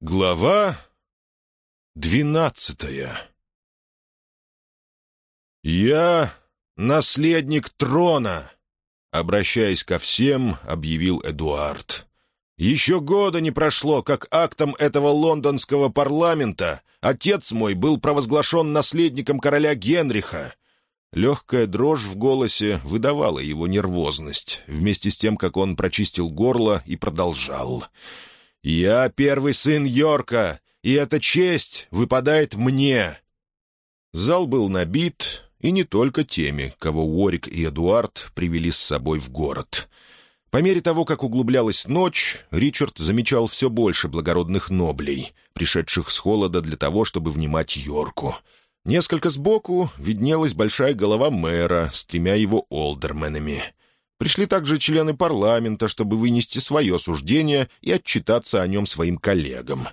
Глава двенадцатая «Я — наследник трона!» — обращаясь ко всем, объявил Эдуард. «Еще года не прошло, как актом этого лондонского парламента отец мой был провозглашен наследником короля Генриха. Легкая дрожь в голосе выдавала его нервозность, вместе с тем, как он прочистил горло и продолжал. «Я первый сын Йорка, и эта честь выпадает мне!» Зал был набит, и не только теми, кого Уорик и Эдуард привели с собой в город. По мере того, как углублялась ночь, Ричард замечал все больше благородных ноблей, пришедших с холода для того, чтобы внимать Йорку. Несколько сбоку виднелась большая голова мэра с тремя его олдерменами — Пришли также члены парламента, чтобы вынести свое суждение и отчитаться о нем своим коллегам.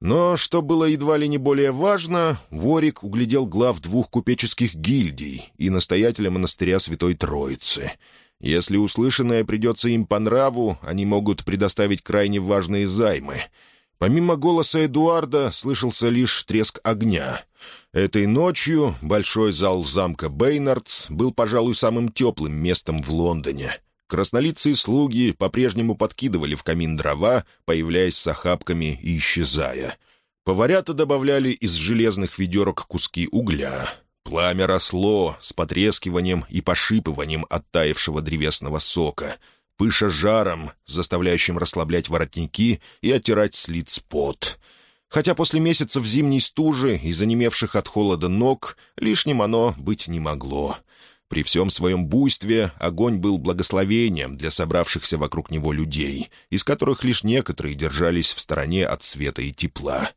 Но, что было едва ли не более важно, Ворик углядел глав двух купеческих гильдий и настоятеля монастыря Святой Троицы. Если услышанное придется им по нраву, они могут предоставить крайне важные займы — Помимо голоса Эдуарда слышался лишь треск огня. Этой ночью большой зал замка Бейнардс был, пожалуй, самым теплым местом в Лондоне. Краснолицые слуги по-прежнему подкидывали в камин дрова, появляясь с охапками и исчезая. Поварята добавляли из железных ведерок куски угля. Пламя росло с потрескиванием и пошипыванием оттаившего древесного сока — пыша жаром, заставляющим расслаблять воротники и оттирать с лиц пот. Хотя после месяцев зимней стужи и занемевших от холода ног лишним оно быть не могло. При всем своем буйстве огонь был благословением для собравшихся вокруг него людей, из которых лишь некоторые держались в стороне от света и тепла.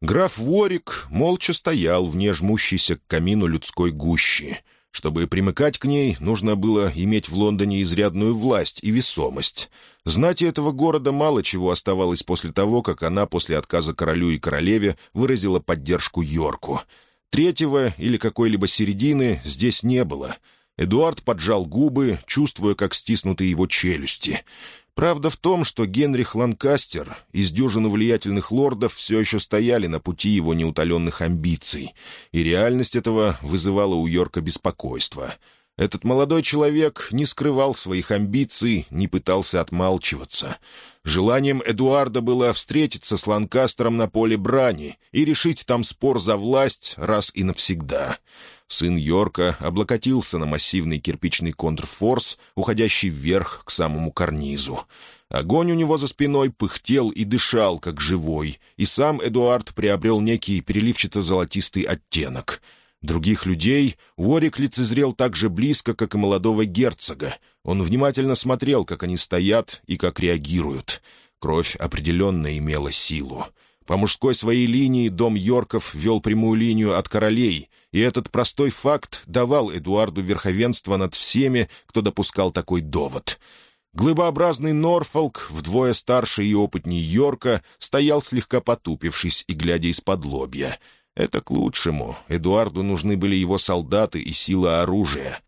Граф Ворик молча стоял вне жмущейся к камину людской гуще. — чтобы примыкать к ней, нужно было иметь в Лондоне изрядную власть и весомость. Знати этого города мало чего оставалось после того, как она после отказа королю и королеве выразила поддержку Йорку. Третьего или какой-либо середины здесь не было. Эдуард поджал губы, чувствуя, как стиснуты его челюсти. Правда в том, что Генрих Ланкастер из дюжины влиятельных лордов все еще стояли на пути его неутоленных амбиций, и реальность этого вызывала у Йорка беспокойство — этот молодой человек не скрывал своих амбиций, не пытался отмалчиваться. Желанием Эдуарда было встретиться с Ланкастером на поле брани и решить там спор за власть раз и навсегда. Сын Йорка облокотился на массивный кирпичный контрфорс, уходящий вверх к самому карнизу. Огонь у него за спиной пыхтел и дышал, как живой, и сам Эдуард приобрел некий переливчато-золотистый оттенок — Других людей Уорик лицезрел так же близко, как и молодого герцога. Он внимательно смотрел, как они стоят и как реагируют. Кровь определенно имела силу. По мужской своей линии дом Йорков вел прямую линию от королей, и этот простой факт давал Эдуарду верховенство над всеми, кто допускал такой довод. Глыбообразный Норфолк, вдвое старше и опытнее Йорка, стоял слегка потупившись и глядя из-под лобья — это к лучшему. Эдуарду нужны были его солдаты и сила оружия.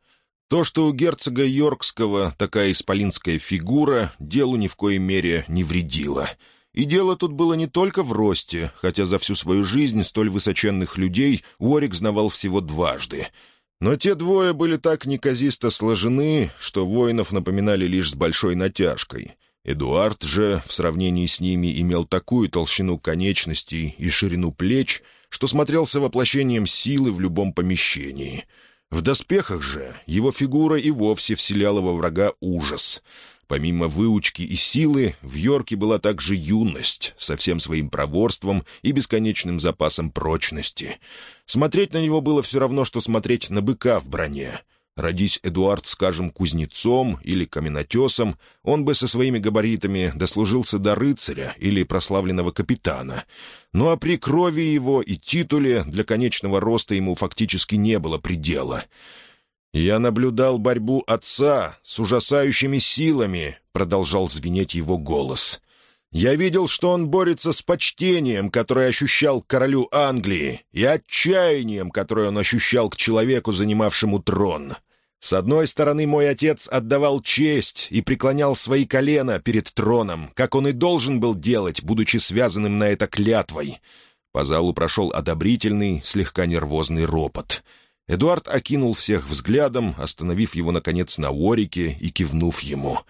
То, что у герцога Йоркского такая исполинская фигура, делу ни в коей мере не вредило. И дело тут было не только в росте, хотя за всю свою жизнь столь высоченных людей Уорик знавал всего дважды. Но те двое были так неказисто сложены, что воинов напоминали лишь с большой натяжкой. Эдуард же в сравнении с ними имел такую толщину конечностей и ширину плеч — что смотрелся воплощением силы в любом помещении. В доспехах же его фигура и вовсе вселяла во врага ужас. Помимо выучки и силы, в Йорке была также юность, со всем своим проворством и бесконечным запасом прочности. Смотреть на него было все равно, что смотреть на быка в броне — Родись Эдуард, скажем, кузнецом или каменотесом, он бы со своими габаритами дослужился до рыцаря или прославленного капитана. Ну а при крови его и титуле для конечного роста ему фактически не было предела. «Я наблюдал борьбу отца с ужасающими силами», — продолжал звенеть его голос. Я видел, что он борется с почтением, которое ощущал к королю Англии, и отчаянием, которое он ощущал к человеку, занимавшему трон. С одной стороны, мой отец отдавал честь и преклонял свои колена перед троном, как он и должен был делать, будучи связанным на это клятвой. По залу прошел одобрительный, слегка нервозный ропот. Эдуард окинул всех взглядом, остановив его, наконец, на Уорике и кивнув ему —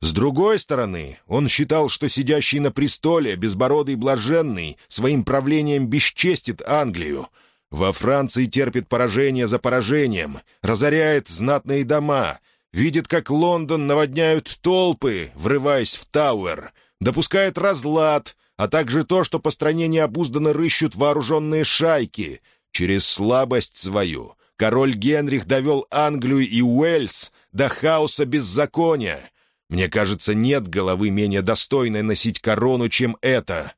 с другой стороны, он считал, что сидящий на престоле, безбородый блаженный, своим правлением бесчестит Англию. Во Франции терпит поражение за поражением, разоряет знатные дома, видит, как Лондон наводняют толпы, врываясь в Тауэр, допускает разлад, а также то, что по стране необузданно рыщут вооруженные шайки. Через слабость свою король Генрих довел Англию и Уэльс до хаоса беззакония. Мне кажется, нет головы менее достойной носить корону, чем эта».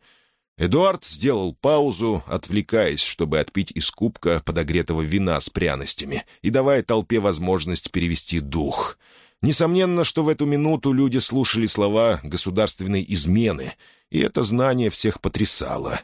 Эдуард сделал паузу, отвлекаясь, чтобы отпить из кубка подогретого вина с пряностями и давая толпе возможность перевести дух. Несомненно, что в эту минуту люди слушали слова государственной измены, и это знание всех потрясало.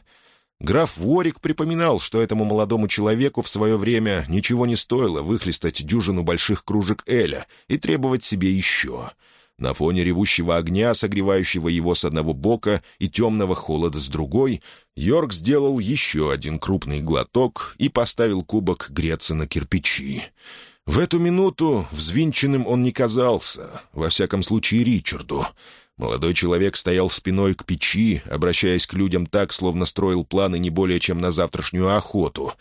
Граф Ворик припоминал, что этому молодому человеку в свое время ничего не стоило выхлестать дюжину больших кружек Эля и требовать себе еще — на фоне ревущего огня, согревающего его с одного бока и темного холода с другой, Йорк сделал еще один крупный глоток и поставил кубок греться на кирпичи. В эту минуту взвинченным он не казался, во всяком случае Ричарду. Молодой человек стоял спиной к печи, обращаясь к людям так, словно строил планы не более чем на завтрашнюю охоту.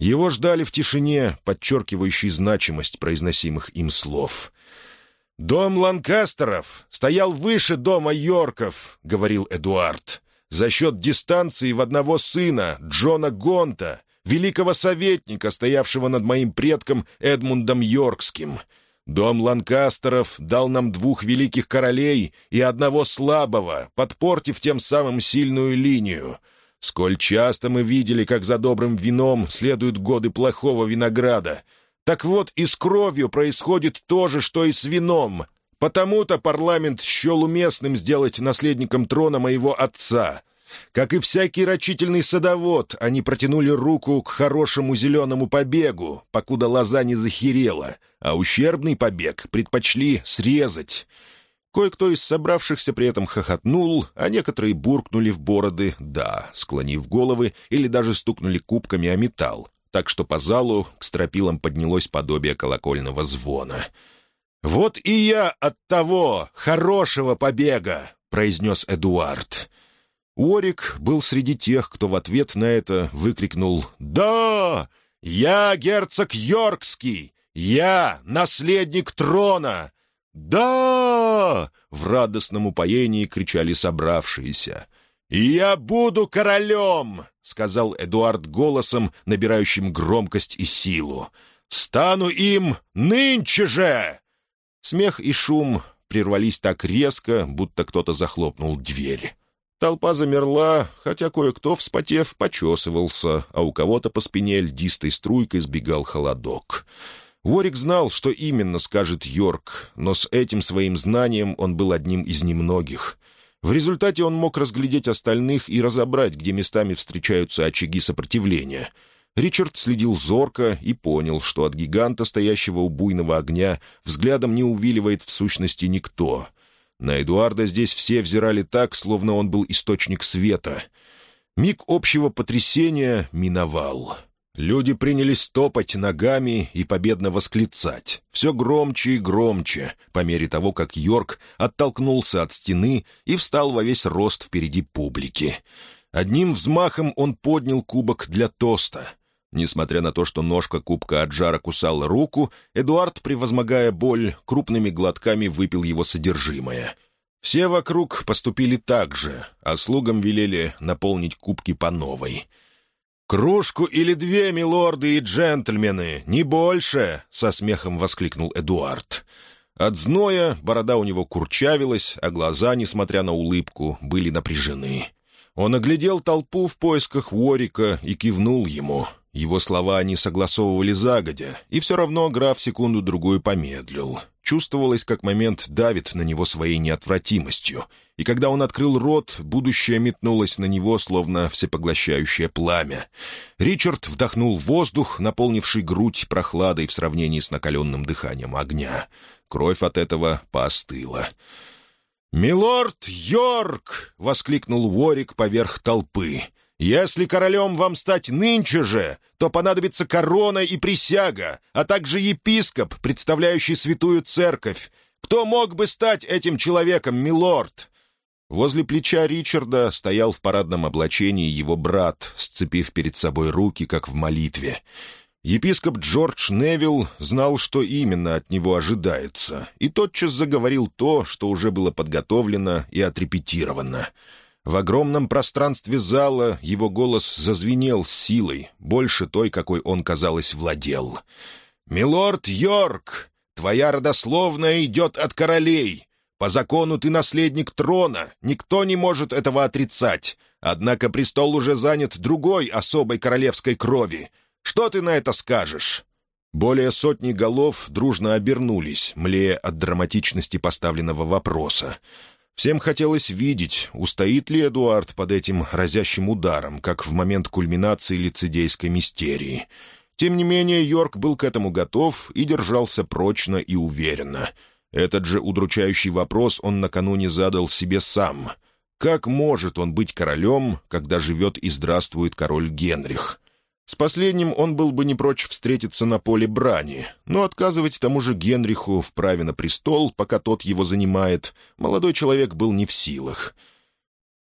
Его ждали в тишине, подчеркивающей значимость произносимых им слов. «Дом Ланкастеров стоял выше дома Йорков», — говорил Эдуард, «за счет дистанции в одного сына, Джона Гонта, великого советника, стоявшего над моим предком Эдмундом Йоркским. Дом Ланкастеров дал нам двух великих королей и одного слабого, подпортив тем самым сильную линию. Сколь часто мы видели, как за добрым вином следуют годы плохого винограда — так вот, и с кровью происходит то же, что и с вином. Потому-то парламент счел уместным сделать наследником трона моего отца. Как и всякий рачительный садовод, они протянули руку к хорошему зеленому побегу, покуда лоза не захерела, а ущербный побег предпочли срезать». Кое-кто из собравшихся при этом хохотнул, а некоторые буркнули в бороды «да», склонив головы или даже стукнули кубками о металл, так что по залу к стропилам поднялось подобие колокольного звона. «Вот и я от того хорошего побега!» — произнес Эдуард. Уорик был среди тех, кто в ответ на это выкрикнул «Да! Я герцог Йоркский! Я наследник трона!» «Да!» — в радостном упоении кричали собравшиеся. «Я буду королем! сказал Эдуард голосом, набирающим громкость и силу. «Стану им нынче же!» Смех и шум прервались так резко, будто кто-то захлопнул дверь. Толпа замерла, хотя кое-кто, вспотев, почесывался, а у кого-то по спине льдистой струйкой сбегал холодок. Уорик знал, что именно скажет Йорк, но с этим своим знанием он был одним из немногих — в результате он мог разглядеть остальных и разобрать, где местами встречаются очаги сопротивления. Ричард следил зорко и понял, что от гиганта, стоящего у буйного огня, взглядом не увиливает в сущности никто. На Эдуарда здесь все взирали так, словно он был источник света. Миг общего потрясения миновал. Люди принялись топать ногами и победно восклицать. Все громче и громче, по мере того, как Йорк оттолкнулся от стены и встал во весь рост впереди публики. Одним взмахом он поднял кубок для тоста. Несмотря на то, что ножка кубка от жара кусала руку, Эдуард, превозмогая боль, крупными глотками выпил его содержимое. Все вокруг поступили так же, а слугам велели наполнить кубки по новой — «Кружку или две, милорды и джентльмены, не больше!» — со смехом воскликнул Эдуард. От зноя борода у него курчавилась, а глаза, несмотря на улыбку, были напряжены. Он оглядел толпу в поисках Уорика и кивнул ему. Его слова они согласовывали загодя, и все равно граф секунду-другую помедлил. Чувствовалось, как момент давит на него своей неотвратимостью, и когда он открыл рот, будущее метнулось на него, словно всепоглощающее пламя. Ричард вдохнул воздух, наполнивший грудь прохладой в сравнении с накаленным дыханием огня. Кровь от этого поостыла. «Милорд Йорк!» — воскликнул Уорик поверх толпы — если королем вам стать нынче же, то понадобится корона и присяга, а также епископ, представляющий святую церковь. Кто мог бы стать этим человеком, милорд?» Возле плеча Ричарда стоял в парадном облачении его брат, сцепив перед собой руки, как в молитве. Епископ Джордж Невилл знал, что именно от него ожидается, и тотчас заговорил то, что уже было подготовлено и отрепетировано — в огромном пространстве зала его голос зазвенел с силой, больше той, какой он, казалось, владел. «Милорд Йорк, твоя родословная идет от королей. По закону ты наследник трона, никто не может этого отрицать. Однако престол уже занят другой особой королевской крови. Что ты на это скажешь?» Более сотни голов дружно обернулись, млея от драматичности поставленного вопроса. Всем хотелось видеть, устоит ли Эдуард под этим разящим ударом, как в момент кульминации лицедейской мистерии. Тем не менее, Йорк был к этому готов и держался прочно и уверенно. Этот же удручающий вопрос он накануне задал себе сам. Как может он быть королем, когда живет и здравствует король Генрих? С последним он был бы не прочь встретиться на поле брани, но отказывать тому же Генриху в праве на престол, пока тот его занимает, молодой человек был не в силах.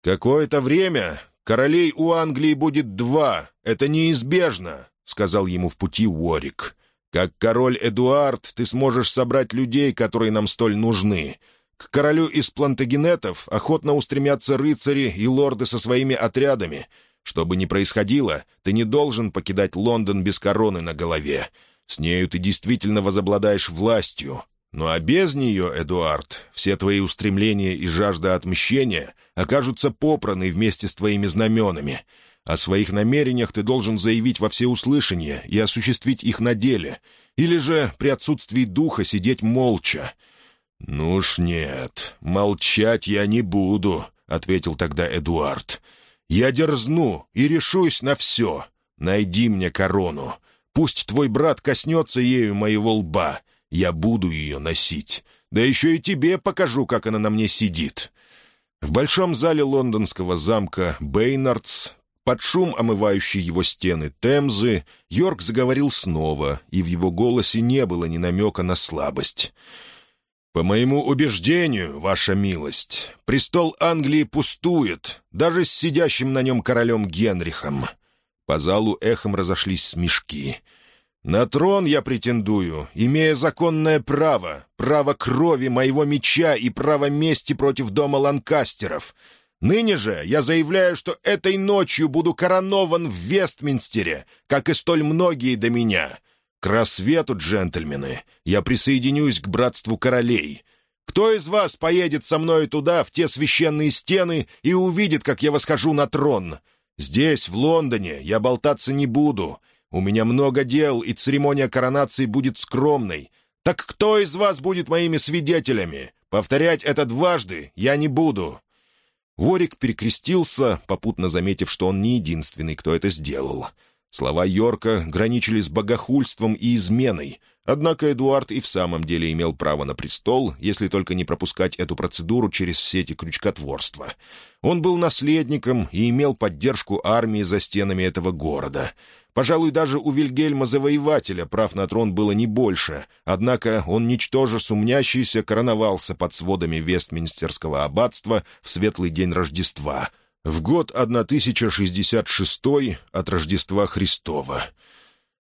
«Какое-то время королей у Англии будет два, это неизбежно», — сказал ему в пути Уорик. «Как король Эдуард ты сможешь собрать людей, которые нам столь нужны». К королю из плантагенетов охотно устремятся рыцари и лорды со своими отрядами — что бы ни происходило, ты не должен покидать Лондон без короны на голове. С нею ты действительно возобладаешь властью. Ну а без нее, Эдуард, все твои устремления и жажда отмщения окажутся попраны вместе с твоими знаменами. О своих намерениях ты должен заявить во всеуслышание и осуществить их на деле, или же при отсутствии духа сидеть молча». «Ну уж нет, молчать я не буду», — ответил тогда Эдуард. «Эдуард». Я дерзну и решусь на все. Найди мне корону. Пусть твой брат коснется ею моего лба. Я буду ее носить. Да еще и тебе покажу, как она на мне сидит». В большом зале лондонского замка Бейнардс, под шум омывающей его стены Темзы, Йорк заговорил снова, и в его голосе не было ни намека на слабость. «По моему убеждению, ваша милость, престол Англии пустует, даже с сидящим на нем королем Генрихом». По залу эхом разошлись смешки. «На трон я претендую, имея законное право, право крови моего меча и право мести против дома ланкастеров. Ныне же я заявляю, что этой ночью буду коронован в Вестминстере, как и столь многие до меня». К рассвету, джентльмены, я присоединюсь к братству королей. Кто из вас поедет со мной туда, в те священные стены, и увидит, как я восхожу на трон? Здесь, в Лондоне, я болтаться не буду. У меня много дел, и церемония коронации будет скромной. Так кто из вас будет моими свидетелями? Повторять это дважды я не буду». Ворик перекрестился, попутно заметив, что он не единственный, кто это сделал. Слова Йорка граничили с богохульством и изменой, однако Эдуард и в самом деле имел право на престол, если только не пропускать эту процедуру через сети крючкотворства. Он был наследником и имел поддержку армии за стенами этого города. Пожалуй, даже у Вильгельма Завоевателя прав на трон было не больше, однако он, ничтоже сумнящийся, короновался под сводами Вестминстерского аббатства в светлый день Рождества — в год 1066 от Рождества Христова.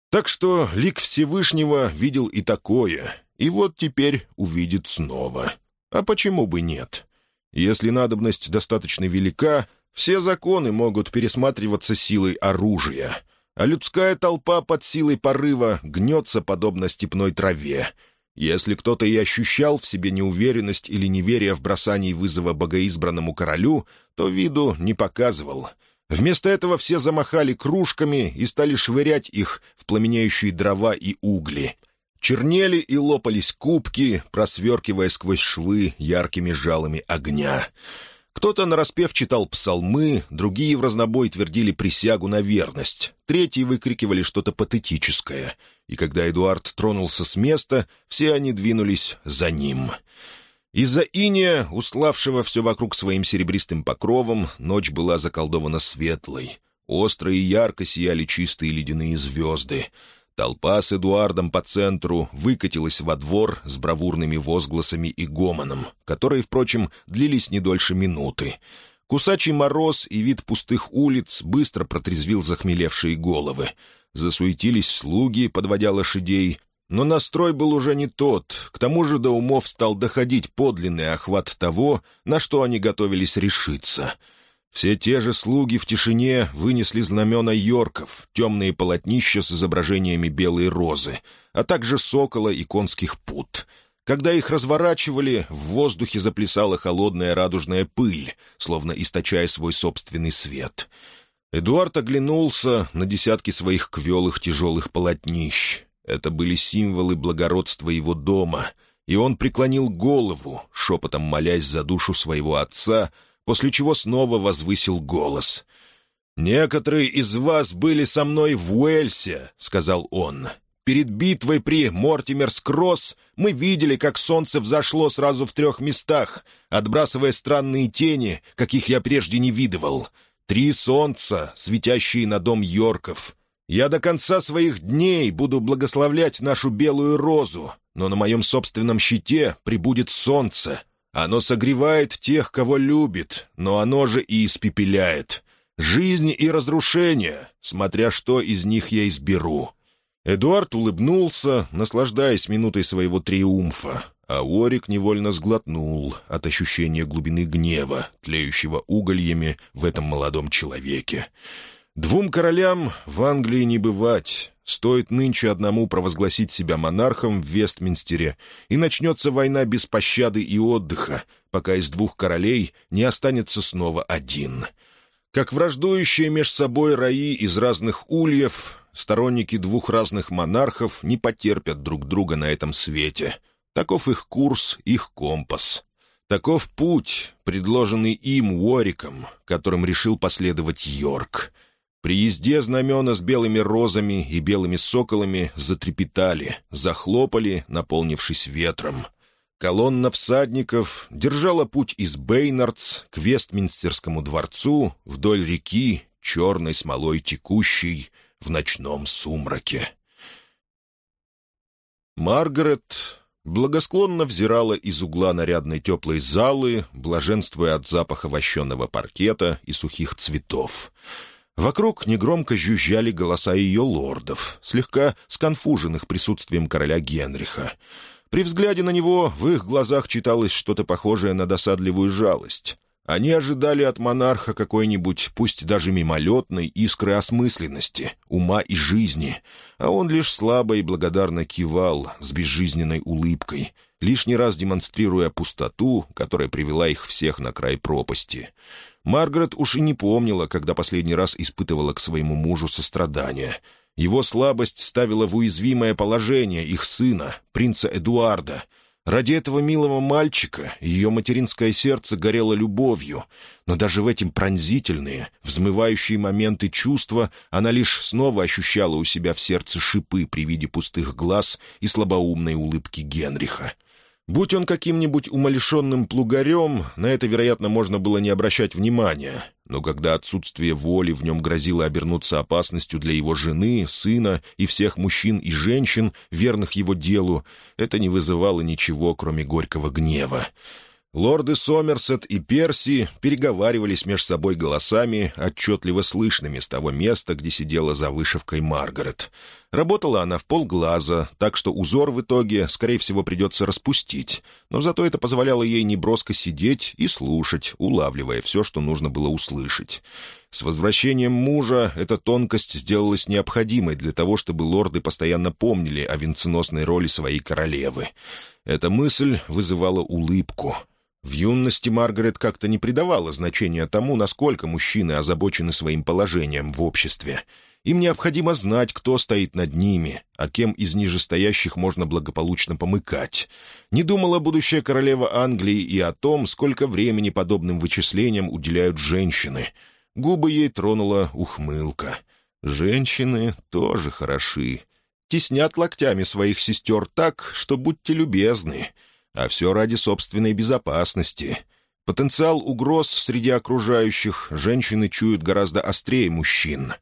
Так что лик Всевышнего видел и такое, и вот теперь увидит снова. А почему бы нет? Если надобность достаточно велика, все законы могут пересматриваться силой оружия, а людская толпа под силой порыва гнется подобно степной траве — если кто-то и ощущал в себе неуверенность или неверие в бросании вызова богоизбранному королю, то виду не показывал. Вместо этого все замахали кружками и стали швырять их в пламенеющие дрова и угли. Чернели и лопались кубки, просверкивая сквозь швы яркими жалами огня. Кто-то нараспев читал псалмы, другие в разнобой твердили присягу на верность, третьи выкрикивали что-то патетическое — и когда Эдуард тронулся с места, все они двинулись за ним. Из-за иния, уславшего все вокруг своим серебристым покровом, ночь была заколдована светлой. Остро и ярко сияли чистые ледяные звезды. Толпа с Эдуардом по центру выкатилась во двор с бравурными возгласами и гомоном, которые, впрочем, длились не дольше минуты. Кусачий мороз и вид пустых улиц быстро протрезвил захмелевшие головы засуетились слуги, подводя лошадей, но настрой был уже не тот, к тому же до умов стал доходить подлинный охват того, на что они готовились решиться. Все те же слуги в тишине вынесли знамена йорков, темные полотнища с изображениями белой розы, а также сокола и конских пут — когда их разворачивали, в воздухе заплясала холодная радужная пыль, словно источая свой собственный свет. Эдуард оглянулся на десятки своих квелых тяжелых полотнищ. Это были символы благородства его дома, и он преклонил голову, шепотом молясь за душу своего отца, после чего снова возвысил голос. «Некоторые из вас были со мной в Уэльсе», — сказал он. «Перед битвой при Мортимерс-Кросс мы видели, как солнце взошло сразу в трех местах, отбрасывая странные тени, каких я прежде не видывал». Три солнца, светящие на дом Йорков. Я до конца своих дней буду благословлять нашу белую розу, но на моем собственном щите прибудет солнце. Оно согревает тех, кого любит, но оно же и испепеляет. Жизнь и разрушение, смотря что из них я изберу». Эдуард улыбнулся, наслаждаясь минутой своего триумфа а Орик невольно сглотнул от ощущения глубины гнева, тлеющего угольями в этом молодом человеке. «Двум королям в Англии не бывать. Стоит нынче одному провозгласить себя монархом в Вестминстере, и начнется война без пощады и отдыха, пока из двух королей не останется снова один». Как враждующие меж собой раи из разных ульев, сторонники двух разных монархов не потерпят друг друга на этом свете — Таков их курс, их компас. Таков путь, предложенный им Уориком, которым решил последовать Йорк. При езде знамена с белыми розами и белыми соколами затрепетали, захлопали, наполнившись ветром. Колонна всадников держала путь из Бейнардс к Вестминстерскому дворцу вдоль реки, черной смолой текущей, в ночном сумраке. Маргарет благосклонно взирала из угла нарядной теплой залы, блаженствуя от запаха вощеного паркета и сухих цветов. Вокруг негромко жужжали голоса ее лордов, слегка сконфуженных присутствием короля Генриха. При взгляде на него в их глазах читалось что-то похожее на досадливую жалость. Они ожидали от монарха какой-нибудь, пусть даже мимолетной, искры осмысленности, ума и жизни, а он лишь слабо и благодарно кивал с безжизненной улыбкой, лишний раз демонстрируя пустоту, которая привела их всех на край пропасти. Маргарет уж и не помнила, когда последний раз испытывала к своему мужу сострадание. Его слабость ставила в уязвимое положение их сына, принца Эдуарда — Ради этого милого мальчика ее материнское сердце горело любовью, но даже в эти пронзительные, взмывающие моменты чувства она лишь снова ощущала у себя в сердце шипы при виде пустых глаз и слабоумной улыбки Генриха. Будь он каким-нибудь умалишенным плугарем, на это, вероятно, можно было не обращать внимания. Но когда отсутствие воли в нем грозило обернуться опасностью для его жены, сына и всех мужчин и женщин, верных его делу, это не вызывало ничего, кроме горького гнева. Лорды Сомерсет и Перси переговаривались между собой голосами, отчетливо слышными с того места, где сидела за вышивкой Маргарет — Работала она в полглаза, так что узор в итоге, скорее всего, придется распустить, но зато это позволяло ей неброско сидеть и слушать, улавливая все, что нужно было услышать. С возвращением мужа эта тонкость сделалась необходимой для того, чтобы лорды постоянно помнили о венценосной роли своей королевы. Эта мысль вызывала улыбку — в юности Маргарет как-то не придавала значения тому, насколько мужчины озабочены своим положением в обществе. Им необходимо знать, кто стоит над ними, а кем из нижестоящих можно благополучно помыкать. Не думала будущая королева Англии и о том, сколько времени подобным вычислениям уделяют женщины. Губы ей тронула ухмылка. «Женщины тоже хороши. Теснят локтями своих сестер так, что будьте любезны. А все ради собственной безопасности». Потенциал угроз среди окружающих женщины чуют гораздо острее мужчин,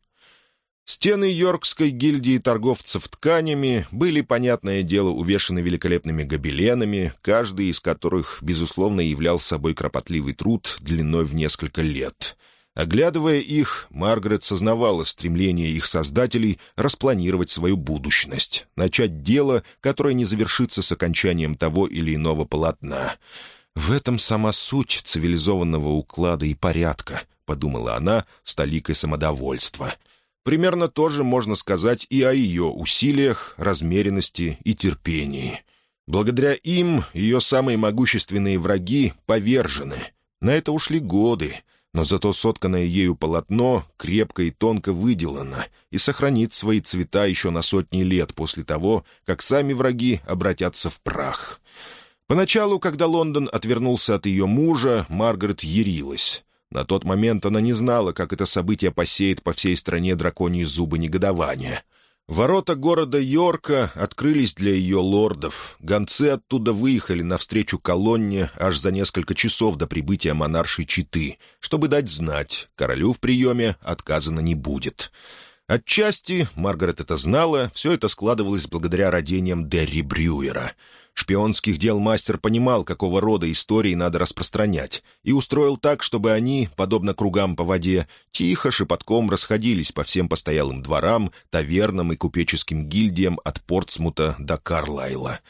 Стены Йоркской гильдии торговцев тканями были, понятное дело, увешаны великолепными гобеленами, каждый из которых, безусловно, являл собой кропотливый труд длиной в несколько лет. Оглядывая их, Маргарет сознавала стремление их создателей распланировать свою будущность, начать дело, которое не завершится с окончанием того или иного полотна. «В этом сама суть цивилизованного уклада и порядка», — подумала она с толикой самодовольства — Примерно то же можно сказать и о ее усилиях, размеренности и терпении. Благодаря им ее самые могущественные враги повержены. На это ушли годы, но зато сотканное ею полотно крепко и тонко выделано и сохранит свои цвета еще на сотни лет после того, как сами враги обратятся в прах. Поначалу, когда Лондон отвернулся от ее мужа, Маргарет ярилась. На тот момент она не знала, как это событие посеет по всей стране драконьи зубы негодования. Ворота города Йорка открылись для ее лордов. Гонцы оттуда выехали навстречу колонне аж за несколько часов до прибытия монаршей Читы, чтобы дать знать, королю в приеме отказано не будет. Отчасти, Маргарет это знала, все это складывалось благодаря родениям Дерри Брюера — Шпионских дел мастер понимал, какого рода истории надо распространять, и устроил так, чтобы они, подобно кругам по воде, тихо шепотком расходились по всем постоялым дворам, тавернам и купеческим гильдиям от Портсмута до Карлайла.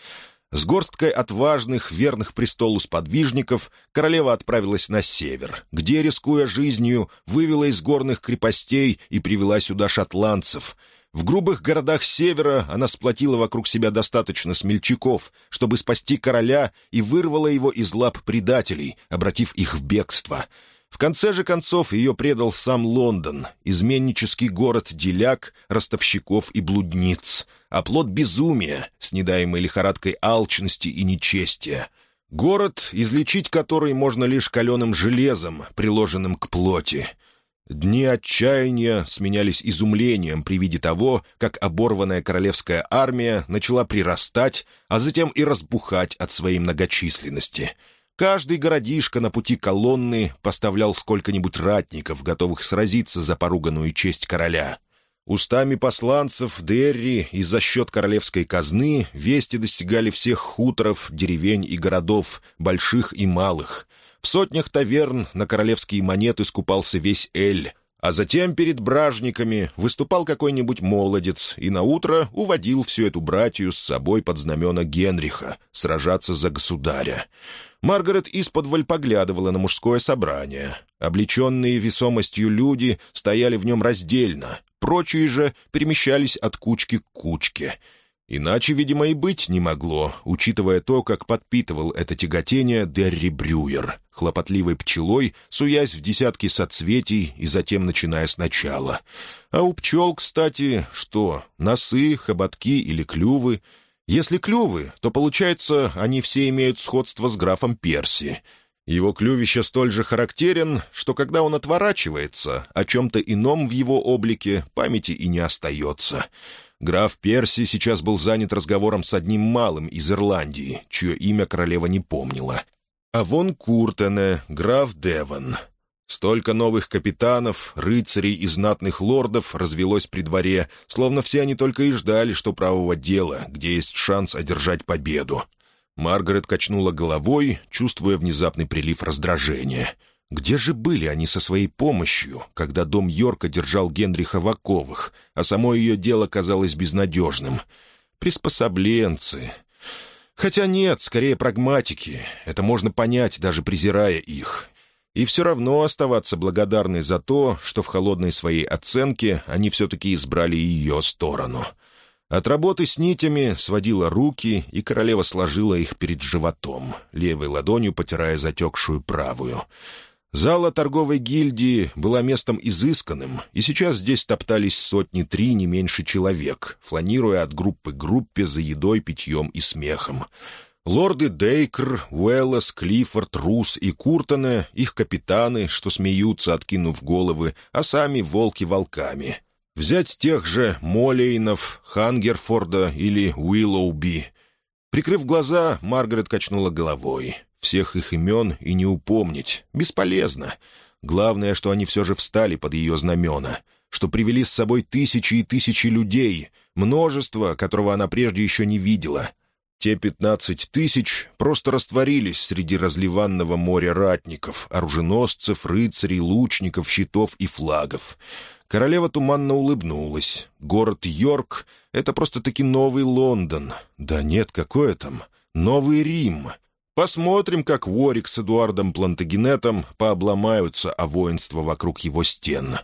С горсткой отважных, верных престолу сподвижников королева отправилась на север, где, рискуя жизнью, вывела из горных крепостей и привела сюда шотландцев — в грубых городах севера она сплотила вокруг себя достаточно смельчаков, чтобы спасти короля и вырвала его из лап предателей, обратив их в бегство. В конце же концов ее предал сам Лондон, изменнический город деляк, ростовщиков и блудниц, а оплот безумия, снедаемый лихорадкой алчности и нечестия. Город, излечить который можно лишь каленым железом, приложенным к плоти — Дни отчаяния сменялись изумлением при виде того, как оборванная королевская армия начала прирастать, а затем и разбухать от своей многочисленности. Каждый городишко на пути колонны поставлял сколько-нибудь ратников, готовых сразиться за поруганную честь короля. Устами посланцев Дерри и за счет королевской казны вести достигали всех хуторов, деревень и городов, больших и малых — в сотнях таверн на королевские монеты скупался весь Эль, а затем перед бражниками выступал какой-нибудь молодец и наутро уводил всю эту братью с собой под знамена Генриха сражаться за государя. Маргарет из исподволь поглядывала на мужское собрание. Облеченные весомостью люди стояли в нем раздельно, прочие же перемещались от кучки к кучке — Иначе, видимо, и быть не могло, учитывая то, как подпитывал это тяготение Дерри Брюер, хлопотливой пчелой, суясь в десятки соцветий и затем начиная сначала. А у пчел, кстати, что? Носы, хоботки или клювы? Если клювы, то, получается, они все имеют сходство с графом Перси. Его клювище столь же характерен, что когда он отворачивается, о чем-то ином в его облике памяти и не остается». Граф Перси сейчас был занят разговором с одним малым из Ирландии, чье имя королева не помнила. А вон Куртене, граф Девон. Столько новых капитанов, рыцарей и знатных лордов развелось при дворе, словно все они только и ждали, что правого дела, где есть шанс одержать победу. Маргарет качнула головой, чувствуя внезапный прилив раздражения — где же были они со своей помощью, когда дом Йорка держал Генриха Ваковых, а само ее дело казалось безнадежным? Приспособленцы. Хотя нет, скорее прагматики. Это можно понять, даже презирая их. И все равно оставаться благодарной за то, что в холодной своей оценке они все-таки избрали ее сторону. От работы с нитями сводила руки, и королева сложила их перед животом, левой ладонью потирая затекшую правую. Зала торговой гильдии была местом изысканным, и сейчас здесь топтались сотни три, не меньше человек, фланируя от группы к группе за едой, питьем и смехом. Лорды Дейкр, Уэллос, Клиффорд, Рус и Куртона, их капитаны, что смеются, откинув головы, а сами волки волками. Взять тех же Молейнов, Хангерфорда или Уиллоуби. Прикрыв глаза, Маргарет качнула головой — всех их имен и не упомнить. Бесполезно. Главное, что они все же встали под ее знамена, что привели с собой тысячи и тысячи людей, множество, которого она прежде еще не видела. Те пятнадцать тысяч просто растворились среди разливанного моря ратников, оруженосцев, рыцарей, лучников, щитов и флагов. Королева туманно улыбнулась. Город Йорк — это просто-таки новый Лондон. Да нет, какое там? Новый Рим — Посмотрим, как Ворик с Эдуардом Плантагенетом пообломаются о воинство вокруг его стен.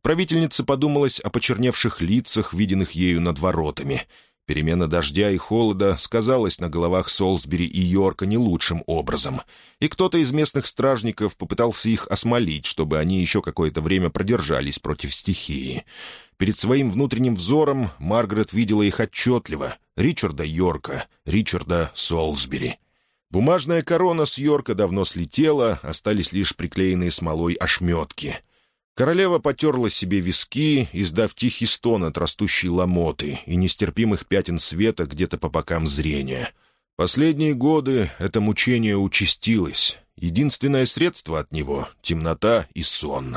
Правительница подумалась о почерневших лицах, виденных ею над воротами. Перемена дождя и холода сказалась на головах Солсбери и Йорка не лучшим образом, и кто-то из местных стражников попытался их осмолить, чтобы они еще какое-то время продержались против стихии. Перед своим внутренним взором Маргарет видела их отчетливо — Ричарда Йорка, Ричарда Солсбери — Бумажная корона с Йорка давно слетела, остались лишь приклеенные смолой ошметки. Королева потерла себе виски, издав тихий стон от растущей ломоты и нестерпимых пятен света где-то по бокам зрения. Последние годы это мучение участилось. Единственное средство от него — темнота и сон.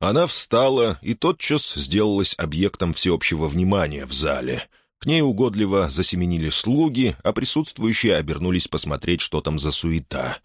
Она встала и тотчас сделалась объектом всеобщего внимания в зале — к ней угодливо засеменили слуги, а присутствующие обернулись посмотреть, что там за суета.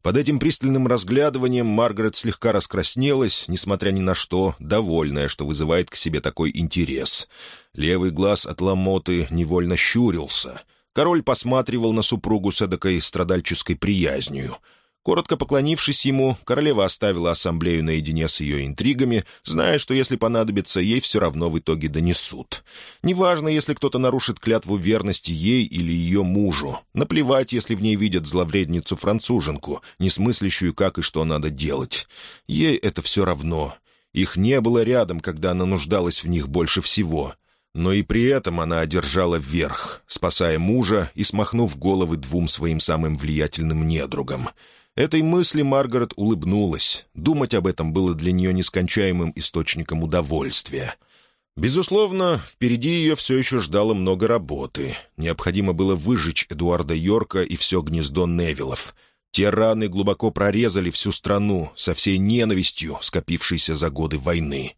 Под этим пристальным разглядыванием Маргарет слегка раскраснелась, несмотря ни на что, довольная, что вызывает к себе такой интерес. Левый глаз от ломоты невольно щурился. Король посматривал на супругу с эдакой страдальческой приязнью — Коротко поклонившись ему, королева оставила ассамблею наедине с ее интригами, зная, что если понадобится, ей все равно в итоге донесут. Неважно, если кто-то нарушит клятву верности ей или ее мужу. Наплевать, если в ней видят зловредницу-француженку, несмыслящую, как и что надо делать. Ей это все равно. Их не было рядом, когда она нуждалась в них больше всего. Но и при этом она одержала верх, спасая мужа и смахнув головы двум своим самым влиятельным недругам — Этой мысли Маргарет улыбнулась. Думать об этом было для нее нескончаемым источником удовольствия. Безусловно, впереди ее все еще ждало много работы. Необходимо было выжечь Эдуарда Йорка и все гнездо Невилов. Те раны глубоко прорезали всю страну со всей ненавистью, скопившейся за годы войны.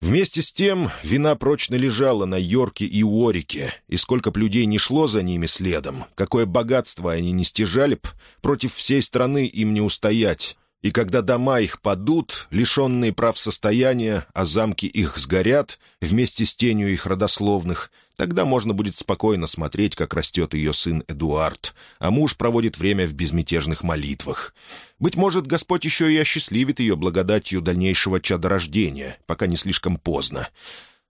Вместе с тем вина прочно лежала на Йорке и Уорике, и сколько б людей не шло за ними следом, какое богатство они не стяжали б, против всей страны им не устоять. И когда дома их падут, лишенные прав состояния, а замки их сгорят, вместе с тенью их родословных — Тогда можно будет спокойно смотреть, как растет ее сын Эдуард, а муж проводит время в безмятежных молитвах. Быть может, Господь еще и осчастливит ее благодатью дальнейшего чадорождения, пока не слишком поздно.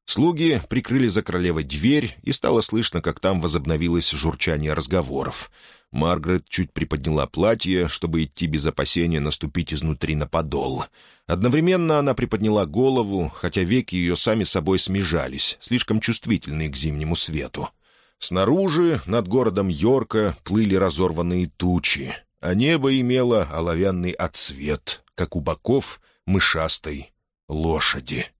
Слуги прикрыли за королевой дверь, и стало слышно, как там возобновилось журчание разговоров. Маргарет чуть приподняла платье, чтобы идти без опасения наступить изнутри на подол. Одновременно она приподняла голову, хотя веки ее сами собой смежались, слишком чувствительные к зимнему свету. Снаружи, над городом Йорка, плыли разорванные тучи, а небо имело оловянный отсвет, как у боков мышастой лошади.